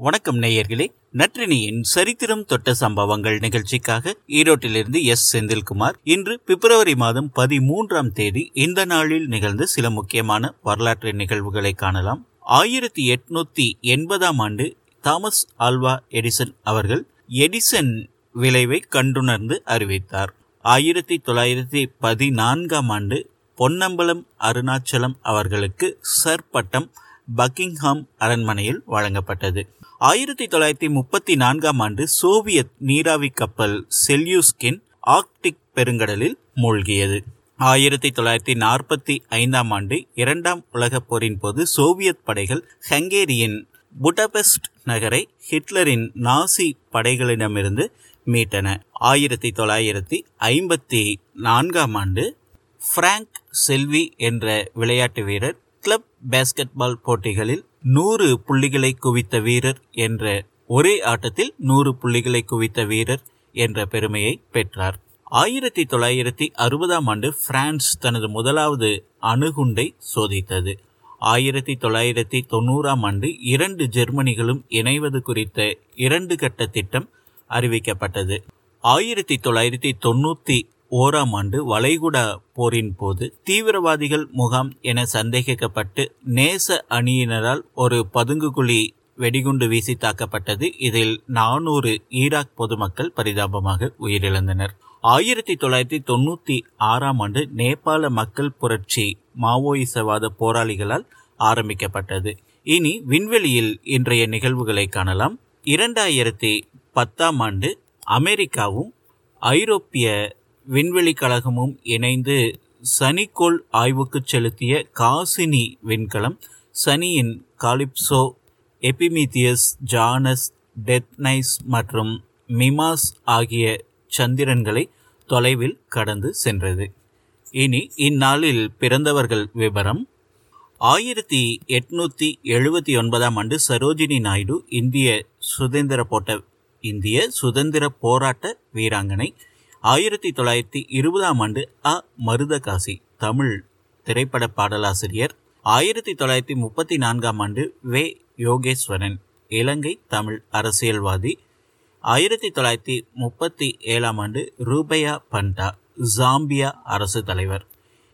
வணக்கம் நேயர்களே. நற்றினியின் சரித்திரம் தொட்ட சம்பவங்கள் நிகழ்ச்சிக்காக ஈரோட்டிலிருந்து எஸ். செந்தில்குமார் இன்று பிப்ரவரி மாதம் பதிமூன்றாம் தேதி இந்த நாளில் நிகழ்ந்த சில முக்கியமான வரலாற்று நிகழ்வுகளை காணலாம். ஆயிரத்தி எட்நூத்தி எண்பதாம் ஆண்டு தாமஸ் ஆல்வா எடிசன் அவர்கள் எடிசன் விளைவை கண்டுணர்ந்து அறிவித்தார். ஆயிரத்தி தொள்ளாயிரத்தி பதினான்காம் ஆண்டு பொன்னம்பலம் அருணாச்சலம் அவர்களுக்கு சர் பட்டம் பக்கிங்ஹாம் அரண்மனையில் வழங்கப்பட்டது. ஆயிரத்தி தொள்ளாயிரத்தி முப்பத்தி நான்காம் ஆண்டு சோவியத் நீராவி கப்பல் செல்யூஸ்கின் ஆர்க்டிக் பெருங்கடலில் மூழ்கியது. ஆயிரத்தி தொள்ளாயிரத்தி நாற்பத்தி ஐந்தாம் ஆண்டு இரண்டாம் உலகப் போரின் போது சோவியத் படைகள் ஹங்கேரியின் புடபெஸ்ட் நகரை ஹிட்லரின் நாசி படைகளிடமிருந்து மீட்டன. ஆயிரத்தி தொள்ளாயிரத்தி ஐம்பத்தி நான்காம் ஆண்டு பிராங்க் செல்வி என்ற விளையாட்டு வீரர் கிளப் பேஸ்கெட்பால் போட்டிகளில் நூறு புள்ளிகளை குவித்த வீரர் என்ற ஒரே ஆட்டத்தில் நூறு புள்ளிகளை குவித்த வீரர் என்ற பெருமையை பெற்றார். ஆயிரத்தி தொள்ளாயிரத்தி அறுபதாம் ஆண்டு பிரான்ஸ் தனது முதலாவது அணுகுண்டை சோதித்தது. ஆயிரத்தி தொள்ளாயிரத்தி தொண்ணூறாம் ஆண்டு இரண்டு ஜெர்மனிகளும் இணைவது குறித்த இரண்டு கட்ட திட்டம் அறிவிக்கப்பட்டது. ஆயிரத்தி தொள்ளாயிரத்தி தொண்ணூற்றி ஓராம் ஆண்டு வளைகுடா போரின் போது தீவிரவாதிகள் முகாம் என சந்தேகிக்கப்பட்டு நேச அணியினரால் ஒரு பதுங்குகுழி வெடிகுண்டு வீசி தாக்கப்பட்டது. இதில் நானூறு ஈராக் பொதுமக்கள் பரிதாபமாக உயிரிழந்தனர். ஆயிரத்தி தொள்ளாயிரத்தி தொண்ணூத்தி ஆறாம் ஆண்டு நேபாள மக்கள் புரட்சி மாவோயிசவாத போராளிகளால் ஆரம்பிக்கப்பட்டது. இனி விண்வெளியில் இன்றைய நிகழ்வுகளை காணலாம். இரண்டாயிரத்தி பத்தாம் ஆண்டு அமெரிக்காவும் ஐரோப்பிய விண்வெளி கழகமும் இணைந்து சனிக்கோள் ஆய்வுக்கு செலுத்திய காசினி விண்கலம் சனியின் காலிப்சோ எபிமிதியஸ் ஜானஸ் டெத்னைஸ் மற்றும் மிமாஸ் ஆகிய சந்திரன்களை தொலைவில் கடந்து சென்றது. இனி இந்நாளில் பிறந்தவர்கள் விவரம். ஆயிரத்தி எட்நூத்தி எழுபத்தி ஒன்பதாம் ஆண்டு சரோஜினி நாயுடு இந்திய சுதந்திர போட்ட இந்திய சுதந்திர போராட்ட வீராங்கனை ஆயிரத்தி தொள்ளாயிரத்தி இருபதாம் ஆண்டு அ. மருதகாசி தமிழ் திரைப்பட பாடலாசிரியர். ஆயிரத்தி தொள்ளாயிரத்தி முப்பத்தி நான்காம் ஆண்டு வே. யோகேஸ்வரன் இலங்கை தமிழ் அரசியல்வாதி. ஆயிரத்தி தொள்ளாயிரத்தி முப்பத்தி ஏழாம் ஆண்டு ரூபையா பண்டா ஜாம்பியா அரசு தலைவர்.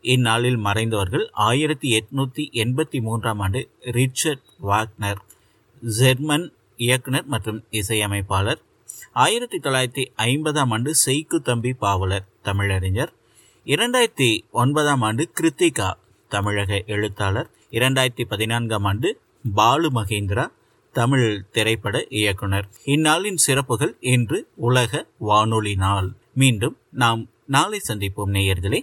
இந்நாளில் மறைந்தவர்கள் ஆயிரத்தி எட்நூத்தி எண்பத்தி மூன்றாம் ஆண்டு ரிச்சர்ட் வாக்னர் ஜெர்மன் இயக்குனர் மற்றும் இசையமைப்பாளர். ஆயிரத்தி தொள்ளாயிரத்தி ஐம்பதாம் ஆண்டு செய்கு தம்பி பாவலர் தமிழறிஞர். இரண்டாயிரத்தி ஒன்பதாம் ஆண்டு கிருத்திகா தமிழக எழுத்தாளர். இரண்டாயிரத்தி பதினான்காம் ஆண்டு பாலு மகேந்திரா தமிழ் திரைப்பட இயக்குனர். இந்நாளின் சிறப்புகள் இன்று உலக வானொலி நாள். மீண்டும் நாம் நாளை சந்திப்போம் நேயர்களே.